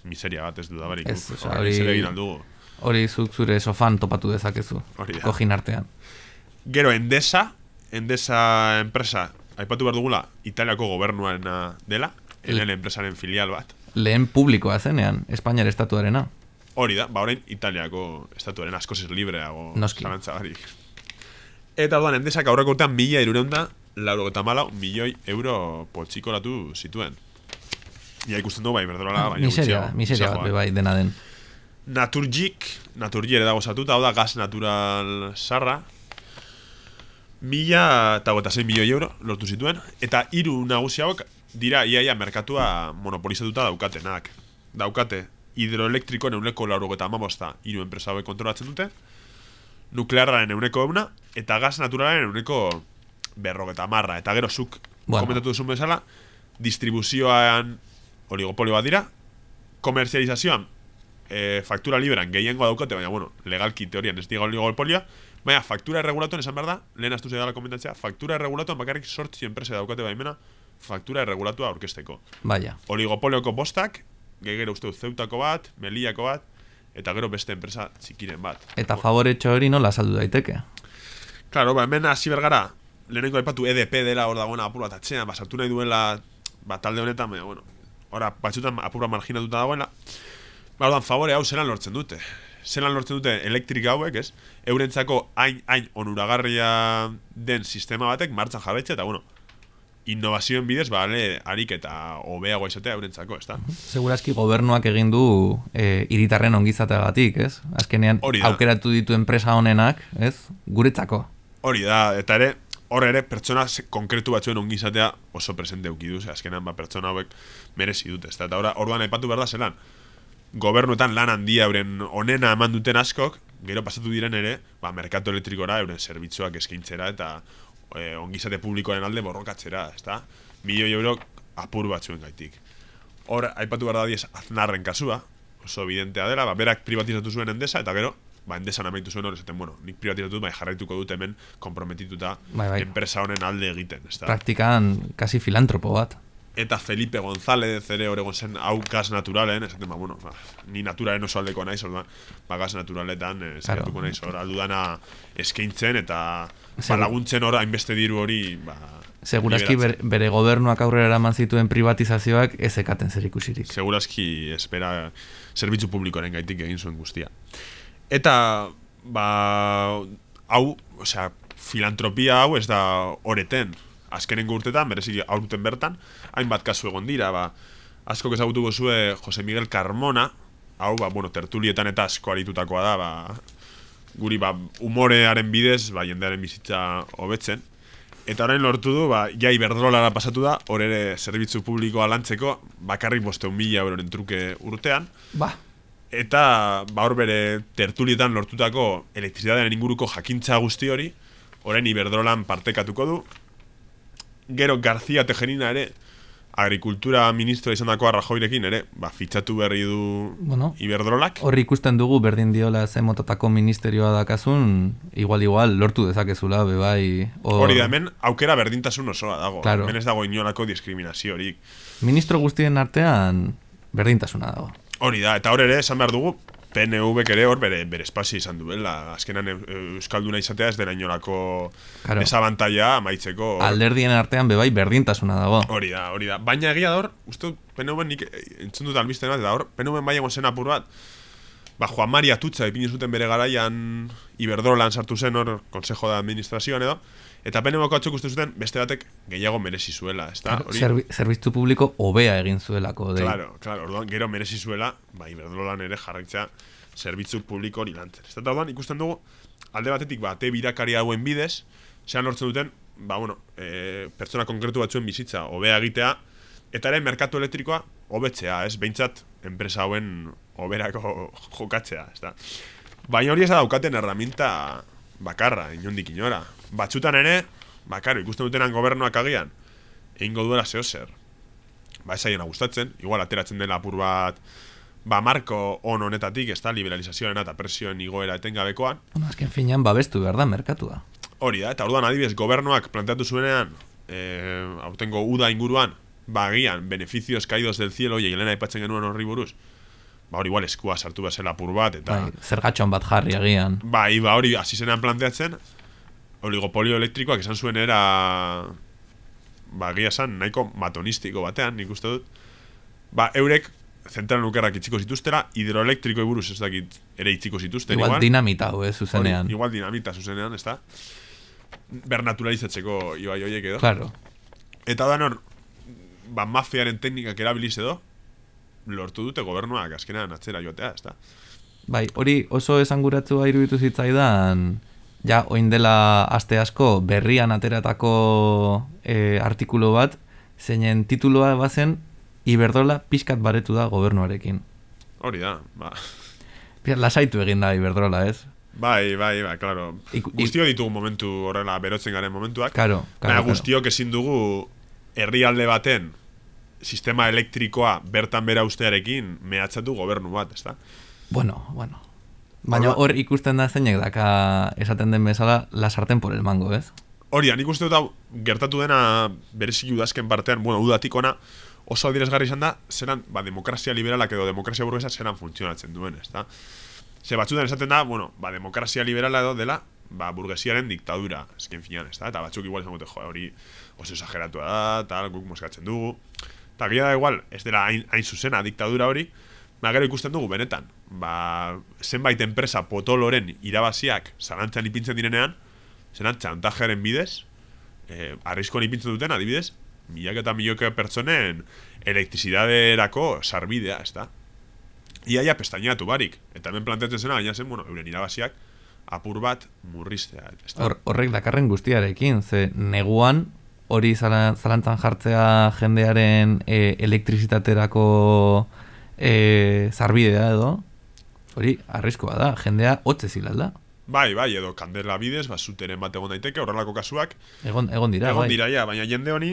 Miseria bat ez du da barik. Ez, hori, hori zuk zure sofan topatu dezakezu. Hori da. Kojin artean. Gero, Endesa, Endesa enpresa, aipatu behar dugula, Italiako gobernuaren dela, elen enpresaren filial bat. Lehen publikoa zenean, Espainiar estatuarena. Hori da, ba horrein Italiako estatuaren askoz libreago. Noski. Eta orduan, endesak aurreko urtean mila irureunda, lauro eta malau, milioi euro potxikolatu zituen. Ia ikusten du, bai, berdorola, baina miseria, miseria bat, bai, dena den. Naturgik, naturgi ere dago zatuta, hau da gaz natural sarra, mila eta gota milioi euro lortu zituen, eta hiru nagusi hauek dira iaia merkatua monopolizatuta daukatenak. Daukate, hidroelektriko neuneko lauro eta amabosta hiru enpresa hauek kontrolatzen dute, nuklearraren euneko euna, eta gaz naturalaren euneko berrogeta marra. Eta gero zuk bueno. komentatu duzun bezala, distribuzioan oligopolio bat dira, komerzializazioan e, faktura liberan gehiengo daukate, baina, bueno, legalki teorian ez diga oligopolioa, baina faktura erregulatuan esan behar da, lehen astu dela komentatzea, faktura erregulatuan bakarrik sortzi enpresa daukate baimena, faktura erregulatua aurkesteko. Baina. Oligopolioko bostak, gegero uste dut zeutako bat, meliako bat, eta gero beste enpresa txikiren bat. Eta favoretxo hori nola saldu daiteke? Claro, ba, hemen hasi bergara, lehenengo aipatu EDP dela hor dagoena apur bat atxean, ba, sartu nahi duela ba, talde honetan, baina, bueno, ora, batzutan apur bat marginatuta dagoela, ba, ordan, favore hau zelan lortzen dute. Zelan lortzen dute elektrika hauek, ez? Eurentzako hain, hain onuragarria den sistema batek martxan jabetxe, eta, bueno, innovazioen bidez, ba, ale, harik eta hobeago izatea eurentzako, ez da? Segurazki gobernuak egin du e, iritarren ongizateagatik, ez? Azkenean da. aukeratu ditu enpresa honenak, ez? Guretzako. Hori da, eta ere, hor ere, pertsona konkretu batzuen ongizatea oso presente eukidu, ze azkenan ba, pertsona hauek merezi dute, ezta? Eta ora, orduan aipatu behar da zelan, gobernuetan lan handia euren onena eman duten askok, gero pasatu diren ere, ba, merkatu elektrikora euren zerbitzuak eskaintzera eta e, ongizate publikoaren alde borrokatzera, ezta? Milioi euro apur batzuen gaitik. Hor, aipatu behar da diez aznarren kasua, oso evidentea dela, ba, berak privatizatu zuen endesa, eta gero, ba, endesan amaitu zuen hor, esaten, bueno, nik privatizatu dut, bai, jarraituko dut hemen komprometituta Bai, bai. enpresa honen alde egiten, ezta? Praktikan, kasi filantropo bat. Eta Felipe González ere hor egon zen hau gas naturalen, esaten, ba, bueno, ba, ni naturalen oso aldeko naiz, orduan, ba, gas naturaletan, eh, saiatuko naiz, hor, aldudana eskaintzen, eta ba, laguntzen hor, hainbeste diru hori, ba, Segurazki liberatzen. bere gobernuak aurrera eraman zituen privatizazioak ez ekaten zer ikusirik. Segurazki espera zerbitzu publikoaren gaitik egin zuen guztia. Eta, ba, hau, osea, filantropia hau ez da horeten. Azkenengo urtetan, berezi aurten bertan, hainbat kasu egon dira, ba, asko ezagutuko zue Jose Miguel Carmona, hau, ba, bueno, tertulietan eta asko aritutakoa da, ba, guri, ba, umorearen bidez, ba, jendearen bizitza hobetzen. Eta orain lortu du, ba, ja iberdrolara pasatu da, hor ere zerbitzu publikoa lantzeko, bakarrik bosteun mila euroren truke urtean, Ba, eta ba hor bere tertulietan lortutako elektrizitatearen inguruko jakintza guzti hori, orain iberdrolan partekatuko du, gero García Tejerina ere, agrikultura ministro izan dako Rajoirekin ere, ba, fitxatu berri du Bueno. iberdrolak, horri ikusten dugu berdin diola ze motatako ministerioa dakazun, igual igual lortu dezakezula, be bai. hor- hori da hemen aukera berdintasun osoa dago, Claro. hemen ez dago inolako diskriminaziorik. Ministro guztien artean berdintasuna dago. Hori da, eta hor ere, esan behar dugu, PNV ere hor bere, bere espazio izan duela. Azkenan eu- Euskalduna izatea ez dela inolako Claro. desabantaia amaitzeko. hor. Alderdien artean be bai berdintasuna dago. Hori da, hori da. Baina egia da hor, uste PNV nik eh, entzun dut albisten bat, eta hor, PNV bai egon zen apur bat, ba, Juan Mari Atutza ipini zuten bere garaian Iberdrolan sartu zen hor, Consejo de Administrazioan edo, eta PNV atzuk uste zuten beste batek gehiago merezi zuela, ez da? Hori, Zerbi, zerbitzu publiko hobea egin zuelako. Dei. Claro, claro, orduan gero merezi zuela, ba, Iberdrolan ere jarraitzea zerbitzu publiko hori lantzen. Ez da, orduan ikusten dugu, alde batetik, ba, te birakari hauen bidez, zean lortzen duten, ba, bueno, e, pertsona konkretu batzuen bizitza, hobea egitea, eta ere, merkatu elektrikoa, hobetzea, ez, behintzat, enpresa hauen hoberako jokatzea, ez da. Baina hori ez da daukaten erraminta bakarra, inondik inora. Batzutan ere, bakaro, ikusten dutenan gobernuak agian, egingo duela zeo zer ba ez zaiena gustatzen, igual ateratzen dela apur bat ba marko on honetatik, ez da, liberalizazioaren eta presioen igoera etengabekoan, Bueno, azken finean babestu behar da merkatua. hori da, eta orduan adibidez gobernuak planteatu zuenean, e, aurtengo uda inguruan, ba agian, beneficios caídos del cielo, y Elena aipatzen genuen horri buruz, ba hori igual eskua sartu bezala apur bat, eta Bai, zergatxon bat jarri agian. bai, ba hori hasi zenean planteatzen, oligopolio elektrikoak esan zuen era ba, egia esan, nahiko matonistiko batean, nik uste dut, ba, eurek zentral nukerrak itziko zituztera, hidroelektriko buruz ez dakit ere itziko zituzten, Igual igual, dinamita hau, eh, zuzenean. Hori, igual dinamita zuzenean, ez da? Bernaturalizatzeko ibai hoiek edo. Claro. Eta da nor, ba, mafiaren teknikak erabiliz edo, lortu dute gobernuak azkenean atzera joatea, ez da? Bai, hori oso esanguratzua iruditu zitzaidan, ja, oin dela aste asko berrian ateratako e, artikulu bat, zeinen tituloa bazen, Iberdrola pixkat baretu da gobernuarekin. Hori da, ba. Lasaitu egin da Iberdrola, ez? Bai, bai, bai, claro. Iku- Guztio ditugu momentu horrela berotzen garen momentuak. Karo, Baina karo, karo. guztiok ezin dugu herrialde baten sistema elektrikoa bertan bera ustearekin mehatzatu gobernu bat, ezta? Bueno, bueno. Baina hor ikusten da zeinek daka esaten den bezala la sarten por el mango, ez? Hori, nik uste dut gertatu dena berezik udazken partean, bueno, udatik ona, oso adierazgarri izan da, zeran, ba, demokrazia liberalak edo demokrazia burguesa zeran funtzionatzen duen, ezta? Ze batzutan esaten da, bueno, ba, demokrazia liberala edo dela, ba, burgesiaren diktadura, esken finan, ezta? Eta batzuk igual izan jo, hori oso exageratua da, tal, guk moskatzen dugu. Eta gira da igual, ez dela hain, hain zuzena diktadura hori, ba, gero ikusten dugu benetan, ba, zenbait enpresa potoloren irabaziak zalantzan ipintzen direnean, zenan txantajearen bidez, eh, arriskoan ipintzen duten, adibidez, milak eta milioke pertsonen elektrizidaderako sarbidea, ez da? Iaia pestainatu barik. Eta hemen planteatzen zena, baina zen, bueno, euren irabaziak apur bat murriztea. Hor, horrek dakarren guztiarekin, ze neguan hori zalantzan jartzea jendearen e, elektrizitaterako e, zarbidea edo, hori arriskoa da, jendea hotze zilalda. Bai, bai, edo kandela bidez, basuteren bat egon daiteke, horrelako kasuak. Egon, egon dira, egon bai. dira, ja, baina jende honi,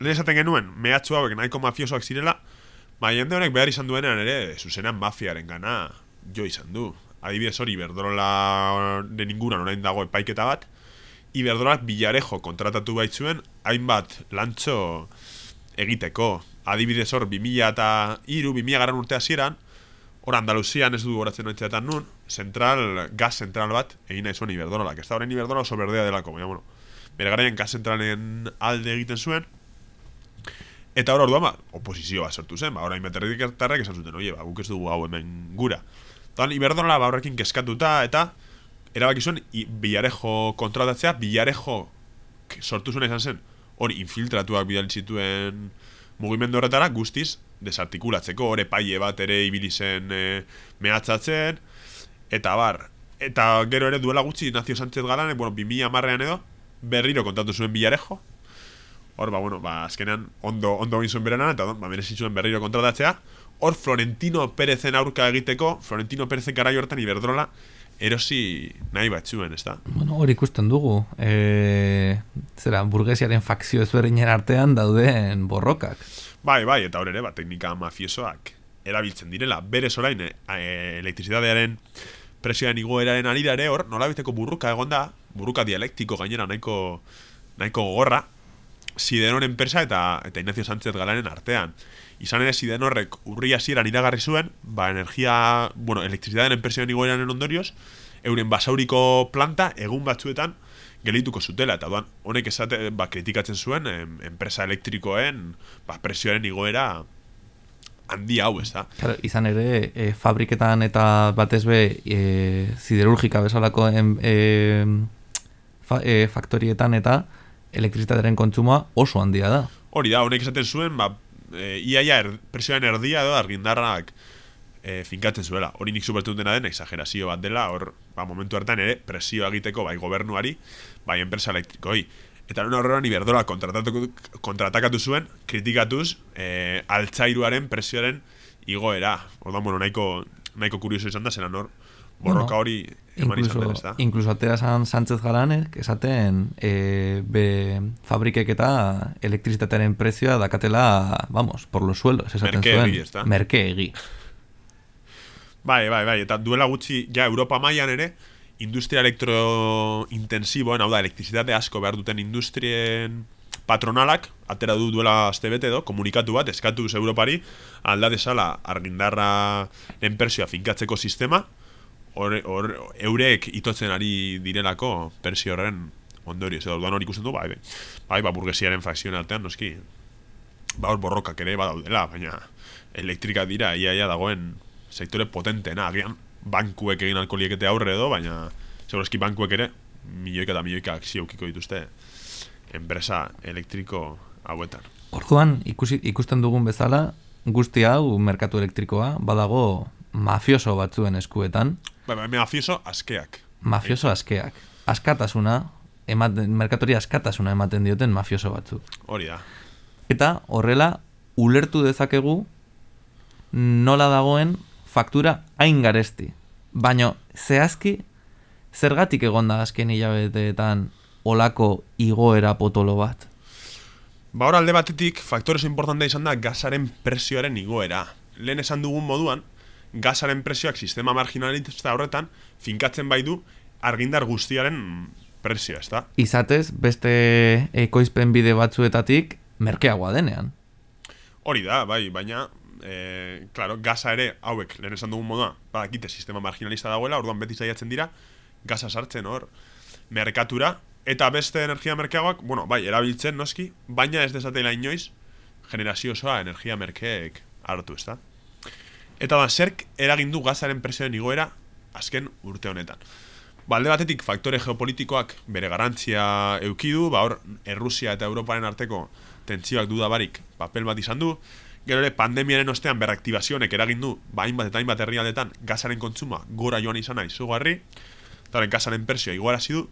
lehen esaten genuen, mehatxu hauek nahiko mafiosoak zirela, baina jende honek behar izan duenean ere, zuzenan mafiaren gana jo izan du. Adibidez hori, Iberdrola den inguran orain dago epaiketa bat, Iberdrola bilarejo kontratatu baitzuen, hainbat lantxo egiteko. Adibidez hor, 2000 eta iru, 2000 garan urte hasieran, hor Andaluzian ez du horatzen noitzetan nun, zentral, gas zentral bat, egin nahi zuen Iberdrola, ez da horren Iberdrola oso berdea delako, baina, bueno, bere garaian gas zentralen alde egiten zuen, Eta hor orduan, ba, oposizioa sortu zen, ba, orain beterretik ertarrek esan zuten, oie, ba, guk ez dugu hau hemen gura. Tan, Iberdrola, ba, horrekin keskatuta, eta erabaki zuen, i, bilarejo kontratatzea, bilarejo sortu zuen izan zen, hori infiltratuak bidal zituen mugimendu horretara, guztiz, desartikulatzeko, hori paie bat ere ibili zen e, mehatzatzen, eta bar, eta gero ere duela gutxi Nazio Sánchez Galán, bueno, 2000 marrean edo, berriro kontatu zuen bilarejo, hor, ba, bueno, ba, azkenean ondo, ondo egin zuen berenan, eta ba, zuen berriro kontratatzea, hor Florentino Perezen aurka egiteko, Florentino Perezen garai hortan Iberdrola, erosi nahi bat zuen, ez da? Bueno, hor ikusten dugu, e, zera, burgesiaren fakzio ezberdinen artean dauden borrokak. Bai, bai, eta hor ere, ba, teknika mafiosoak erabiltzen direla, bere zorain e, elektrizidadearen presioaren igoeraren ari ere hor, nola biteko burruka egon da, burruka dialektiko gainera nahiko, nahiko gorra, Sidenor enpresa eta eta Ignacio Sánchez Galanen artean. Izan ere Sidenorrek urri hasieran iragarri zuen, ba energia, bueno, elektrizitateen enpresioen igoeraren ondorioz, euren basauriko planta egun batzuetan gelituko zutela eta doan honek esate ba, kritikatzen zuen em, enpresa elektrikoen ba, presioaren igoera handi hau, ez da? Claro, izan ere, e, fabriketan eta batez be e, siderurgika bezalako en, e, fa, e, faktorietan eta elektrizitatearen kontsumoa oso handia da. Hori da, honek esaten zuen, ba, e, iaia er, presioan erdia edo argindarrak e, finkatzen zuela. Hori nik supertu dena den, exagerazio bat dela, hor, ba, momentu hartan ere, presio egiteko bai gobernuari, bai enpresa elektrikoi. Eta nuna horrean Iberdrola kontratakatu zuen, kritikatuz, e, altzairuaren presioaren igoera. Ordan, bueno, nahiko, nahiko kurioso izan da, zelan hor, borroka hori eman incluso, da? Incluso atera san Sánchez Galanek, esaten, e, be fabrikek eta elektrizitatearen prezioa dakatela, vamos, por los suelos, esaten Merke zuen. egi? Merke egi. Bai, bai, bai, eta duela gutxi, ja, Europa mailan ere, industria elektrointensiboen, hau da, elektrizitate asko behar duten industrien patronalak, atera du duela azte bete edo, komunikatu bat, eskatuz Europari, alda desala argindarra enpersioa finkatzeko sistema, hor, hor, eurek itotzen ari direlako persio horren ondorio, edo duan hori ikusten du, bai, bai, bai, ba, burgesiaren fakzioen artean, noski, ba, hor borrokak ere badaudela, baina elektrika dira, ia, ia dagoen sektore potenteena, agian bankuek egin alko liekete aurre edo, baina segurazki bankuek ere milioika eta milioika akzio dituzte enpresa elektriko hauetan. Orduan, ikusi, ikusten dugun bezala, guzti hau merkatu elektrikoa badago mafioso batzuen eskuetan. Bai, bai, mafioso askeak. Mafioso askeak. Askatasuna, ematen, merkatori askatasuna ematen dioten mafioso batzuk. Hori da. Eta horrela, ulertu dezakegu nola dagoen faktura hain garesti. Baina, zehazki, zergatik egonda azken hilabeteetan olako igoera potolo bat? Ba, hor alde batetik, faktore oso importantea izan da gazaren presioaren igoera. Lehen esan dugun moduan, gazaren presioak sistema marginalista horretan finkatzen bai du argindar guztiaren presioa, ez da? Izatez, beste ekoizpen bide batzuetatik merkeagoa denean. Hori da, bai, baina, e, claro, gaza ere, hauek, lehen esan dugun modua, badakite sistema marginalista dagoela, orduan beti zaiatzen dira, gaza sartzen hor, merkatura, eta beste energia merkeagoak, bueno, bai, erabiltzen noski, baina ez desatela inoiz, generazio osoa energia merkeek hartu, ez da? Eta da, zerk eragindu gazaren presioen igoera azken urte honetan. Balde batetik faktore geopolitikoak bere garantzia eukidu, ba hor, Errusia eta Europaren arteko tentzioak dudabarik papel bat izan du, gero ere pandemiaren ostean berraktibazionek eragindu, ba hainbat eta hainbat herrialdetan gazaren kontsuma gora joan izan izugarri, eta gazaren presioa igoara du,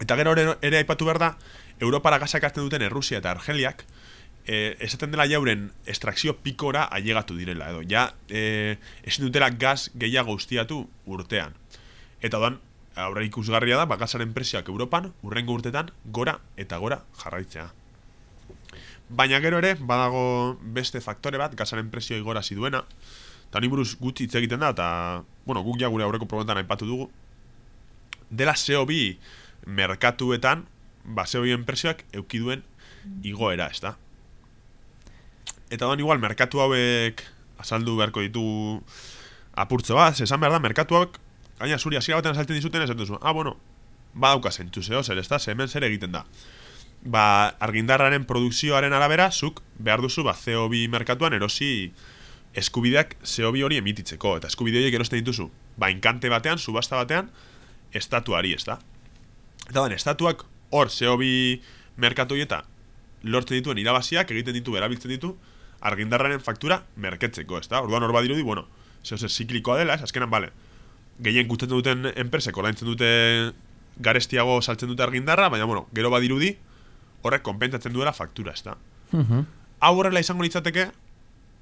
eta gero ere, ere aipatu behar da, Europara gazak duten Errusia eta Argeliak, e, esaten dela jauren estrakzio pikora ailegatu direla, edo ja, e, ezin dutela gaz gehiago ustiatu urtean. Eta doan, aurre ikusgarria da, bagazaren presioak Europan, urrengo urtetan, gora eta gora jarraitzea. Baina gero ere, badago beste faktore bat, gazaren presio igora duena, eta ni buruz gutxi hitz egiten da, eta, bueno, guk ja gure aurreko probentan aipatu dugu, dela CO2 merkatuetan, ba, CO2 presioak eukiduen igoera, ez da? Eta doan igual merkatu hauek azaldu beharko ditu apurtzo bat, esan behar da, merkatu hauek gaina zuri hasiera batean salten dizuten esan duzu, ah, bueno, badauka zentzu zeo, zer ez da, hemen zer egiten da. Ba, argindarraren produkzioaren arabera, zuk behar duzu, ba, CO2 merkatuan erosi eskubideak CO2 hori emititzeko, eta eskubide horiek erosten dituzu, ba, inkante batean, subasta batean, estatuari, ez da. Eta ban, estatuak hor CO2 merkatu eta lortzen dituen irabaziak, egiten ditu, erabiltzen ditu, argindarraren faktura merketzeko, ez da? Orduan hor badirudi, bueno, zeo ze ziklikoa dela, ez? Azkenan, bale, gehien gustatzen duten enpresek, oraintzen dute garestiago saltzen dute argindarra, baina, bueno, gero badirudi, horrek konpentatzen duela faktura, ez da? Mhm. Hau horrela izango litzateke,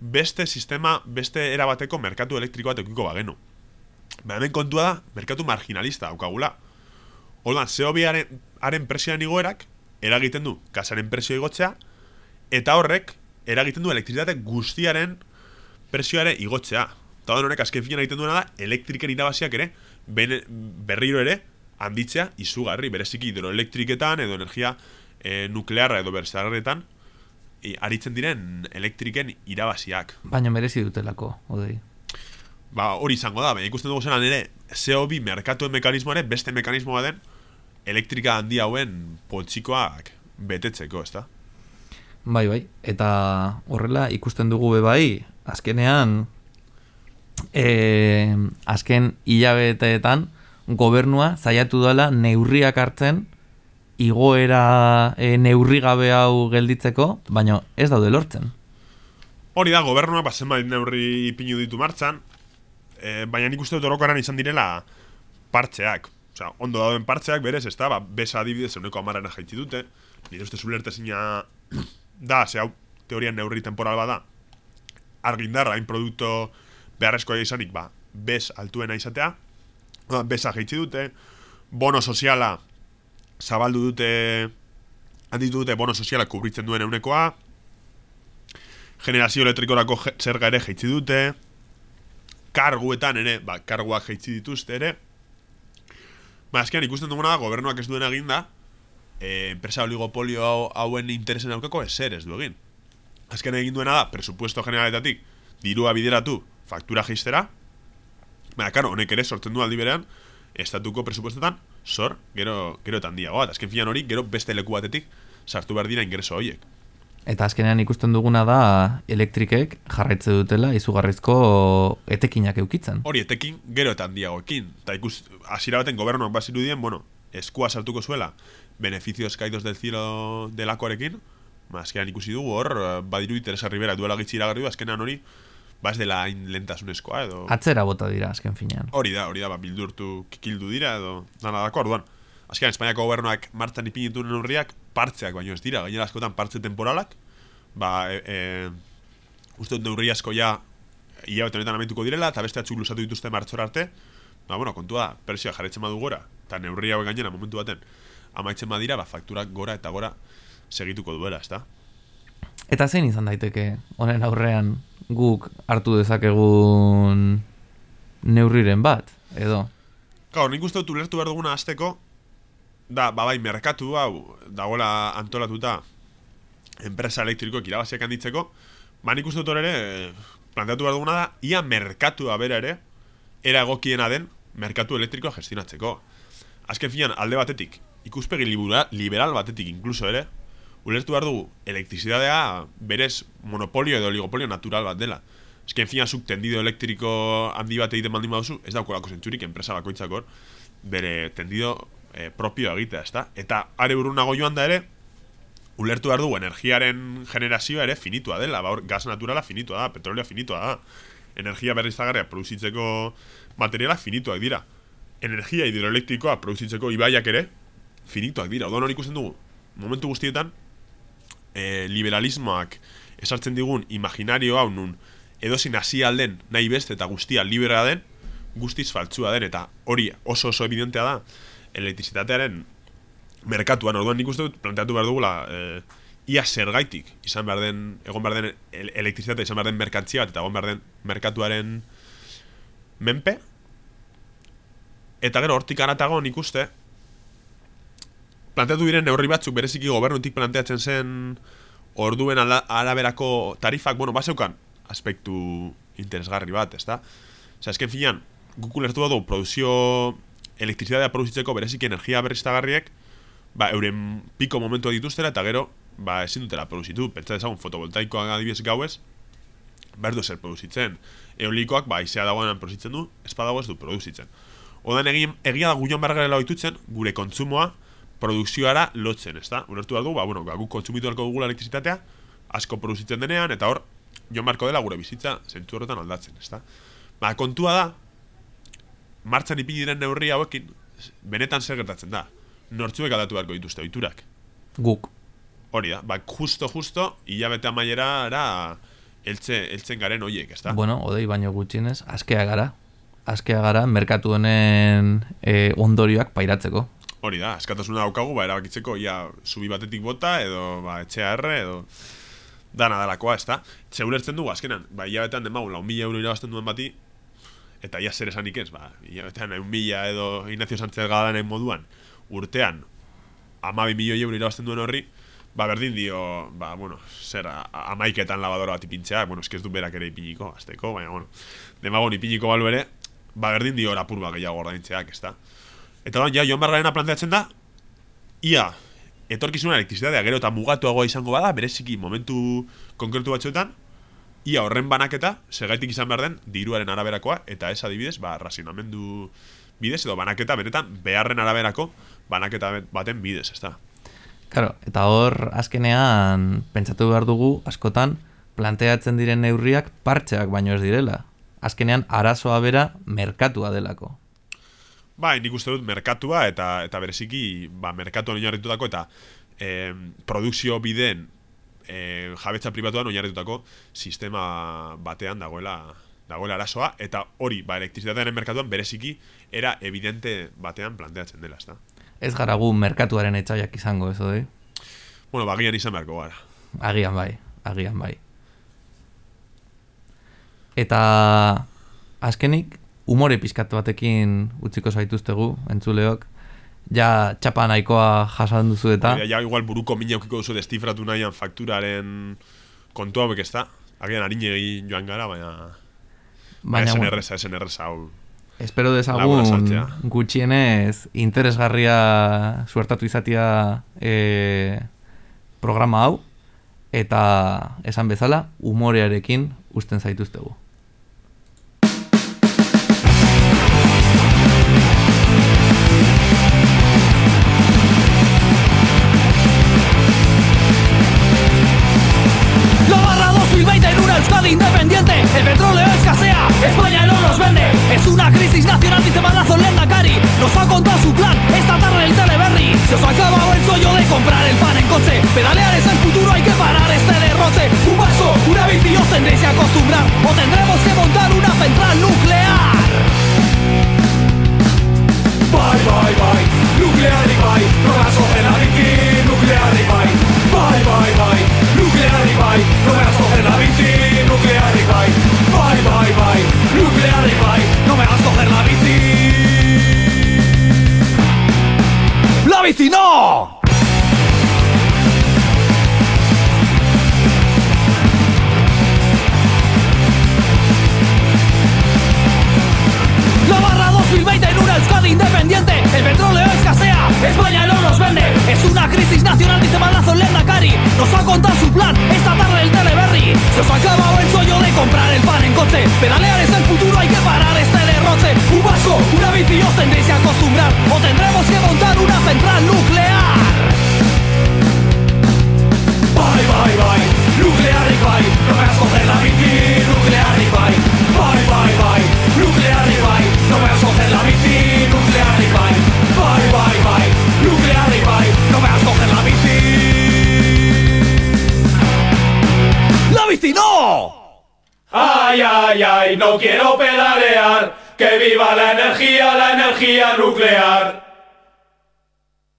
beste sistema, beste erabateko merkatu elektrikoa tekiko bagenu. Ba, hemen kontua da, merkatu marginalista, haukagula. Orduan, zeo haren presioan igoerak, eragiten du, kasaren presio igotzea, eta horrek, eragiten du elektrizitate guztiaren presioare igotzea. Eta honek azken fina egiten duena da, elektriken irabaziak ere, ben, berriro ere, handitzea izugarri, bereziki hidroelektriketan edo energia e, nuklearra edo berzarretan, e, aritzen diren elektriken irabaziak. Baina merezi dutelako, odei. Ba, hori izango da, baina ikusten dugu zenan ere, CO2 merkatuen mekanismoare, beste mekanismoa den, elektrika handi hauen poltsikoak betetzeko, ez da? Bai, bai. Eta horrela ikusten dugu be bai, azkenean e, azken hilabeteetan gobernua zaiatu dela neurriak hartzen igoera e, neurri gabe hau gelditzeko, baina ez daude lortzen. Hori da, gobernua bazen bai neurri ipinu ditu martzan, e, baina nik uste dut orokaran izan direla partxeak. Osa, ondo dauden partxeak berez, ez da, ba, besa adibidez euneko amarana jaitzi dute, nire uste zulerte zina da, ze hau teorian neurri temporal bada, argindarra hain produkto beharrezkoa izanik, ba, bez altuena izatea, ba, besa geitzi dute, bono soziala zabaldu dute, handitu dute bono soziala kubritzen duen eunekoa, generazio elektrikorako zerga ere geitzi dute, karguetan ere, ba, karguak geitzi dituzte ere, ba, azkean ikusten duguna da, gobernuak ez duen eginda, enpresa oligopolio hau, hauen interesen aurkako eser ez du egin. Azken egin duena da, presupuesto generaletatik, dirua bideratu, faktura geistera, baina, karo, honek ere sortzen du aldi berean, estatuko presupuestetan, sor, gero, gero etan diagoa, azken filan hori, gero beste leku batetik, sartu behar dira ingreso horiek. Eta azkenean ikusten duguna da elektrikek jarraitze dutela izugarrizko etekinak eukitzen. Hori etekin gero eta handiagoekin. Eta ikus, asira baten gobernuak bazirudien, bueno, eskua sartuko zuela, beneficios caídos del cielo delakoarekin, azkenan ikusi dugu hor, badiru Teresa Rivera duela gitzi iragarri azkenan hori, ba ez dela hain lentasunezkoa edo... Atzera bota dira azken finean. Hori da, hori da, ba, bildurtu kikildu dira edo, dana dako, orduan. Azkenan, Espainiako gobernuak martzan ipinitu neurriak, partzeak baino ez dira, gainera askotan partze temporalak, ba, e, e, uste dut neurri asko ja, ia honetan ametuko direla, eta beste atzuk lusatu dituzte martxor arte, ba, bueno, kontua, persioa jarretzen badu gora, eta neurri hau gainera momentu baten, amaitzen badira, ba, fakturak gora eta gora segituko duela, ezta? Eta zein izan daiteke honen aurrean guk hartu dezakegun neurriren bat, edo? Gaur, nik uste dut ulertu behar duguna azteko, da, babai, merkatu hau, dagoela antolatuta, enpresa elektrikoek irabaziak handitzeko, ba nik uste dut ere, eh, planteatu behar duguna da, ia merkatua bera ere, era egokiena den, merkatu elektrikoa gestionatzeko. Azken finan, alde batetik, ikuspegi liberal batetik inkluso ere, ulertu behar dugu, elektrizidadea berez monopolio edo oligopolio natural bat dela. Azken finan, zuk tendido elektriko handi bat egiten baldin baduzu, ez daukolako zentzurik, enpresa bakoitzakor, bere tendido eh, propio egitea, ezta? Eta are urrunago joan da ere, ulertu behar dugu, energiaren generazioa ere finitua dela, ba, hor, gas naturala finitua da, petrolea finitua da, energia berriztagarria produzitzeko materiala finituak dira. Energia hidroelektrikoa produzitzeko ibaiak ere finituak dira. Odan hori ikusten dugu, momentu guztietan, e, liberalismoak esartzen digun imaginario hau nun edozin hasi alden nahi beste eta guztia libera den, guztiz faltzua den, eta hori oso oso evidentea da, elektrizitatearen merkatuan, orduan nik uste dut planteatu behar dugula, e, ia zergaitik izan behar den, egon behar den elektrizitatea izan behar den merkantzia bat, eta egon behar den merkatuaren menpe, eta gero hortik aratago nik uste, planteatu diren neurri batzuk bereziki gobernutik planteatzen zen orduen araberako tarifak, bueno, baseukan aspektu interesgarri bat, ezta? Osa, esken finan, guk ulertu du produzio elektrizitatea produzitzeko bereziki energia berriztagarriek, ba, euren piko momentu dituztera, eta gero, ba, ezin dutela produzitu. Pentsa dezagun fotovoltaikoak adibidez gauez, berdu zer produzitzen. Eolikoak, ba, izea dagoenan produzitzen du, espadago ez du produzitzen. Odan egin, egia da guion bargarela oitutzen, gure kontsumoa, produkzioara lotzen, ezta? Unertu behar du, ba, bueno, guk kontsumitu alko dugula elektrizitatea, asko produzitzen denean, eta hor, joan marko dela gure bizitza zentu horretan aldatzen, ezta? Ba, kontua da, martzan ipini diren neurri hauekin, benetan zer gertatzen da. Nortzuek aldatu beharko dituzte oiturak. Guk. Hori da, ba, justo, justo, hilabete amaiera era eltze, eltzen garen hoiek, ezta? Bueno, odei baino gutxienez, askea gara. Askea gara, merkatu honen e, ondorioak pairatzeko. Hori da, eskatasuna daukagu, ba, erabakitzeko, ia, zubi batetik bota, edo, ba, etxea erre, edo, dana dalakoa, ez da? Txegulertzen dugu, azkenan, ba, hilabetean den magun, lau mila euro irabazten duen bati, eta ia zer esanik ez, ba, hilabetean egun mila edo Ignacio Sánchez Gadanen moduan, urtean, amabi milioi euro irabazten duen horri, ba, berdin dio, ba, bueno, zer, amaiketan lavadora bat ipintzea, bueno, eskez du berak ere ipiniko, azteko, baina, bueno, demagon ipiniko balu ere, ba, berdin dio rapur gehiago ordaintzeak, ez da? Eta ja, Joan Bargarena planteatzen da, ia, etorkizuna elektrizitatea gero eta mugatuagoa izango bada, bereziki momentu konkretu batzuetan, ia horren banaketa, segaitik izan behar den, diruaren araberakoa, eta ez adibidez, ba, razionamendu bidez, edo banaketa benetan beharren araberako banaketa baten bidez, ez da. Claro, eta hor, azkenean, pentsatu behar dugu, askotan, planteatzen diren neurriak partxeak baino ez direla. Azkenean, arazoa bera merkatua delako. Bai, nik uste dut merkatua eta eta bereziki, ba, merkatuan oinarritutako eta eh, produkzio bideen eh, jabetza pribatuan oinarritutako sistema batean dagoela dagoela arazoa eta hori, ba, elektrizitatearen merkatuan bereziki era evidente batean planteatzen dela, ezta. Ez gara gu merkatuaren etxaiak izango, ez oi? Bueno, ba, agian izan beharko gara. Agian bai, agian bai. Eta azkenik, umore pizkat batekin utziko zaituztegu, entzuleok. Ja, txapa nahikoa jasan duzu eta... Ja, ja, igual buruko mina eukiko duzu destifratu nahian fakturaren kontua bek ez da. Agian harine egin joan gara, baina... Baina, esen erreza, esen erreza, hau... Espero dezagun gutxienez interesgarria suertatu izatia e, programa hau eta esan bezala umorearekin usten zaituztegu. España no nos vende. Es una crisis nacional, dice Madrazo Cari. Nos ha contado su plan, esta tarde el Teleberry. Se os ha acabado el sueño de comprar el pan en coche. Pedalear es el futuro, hay que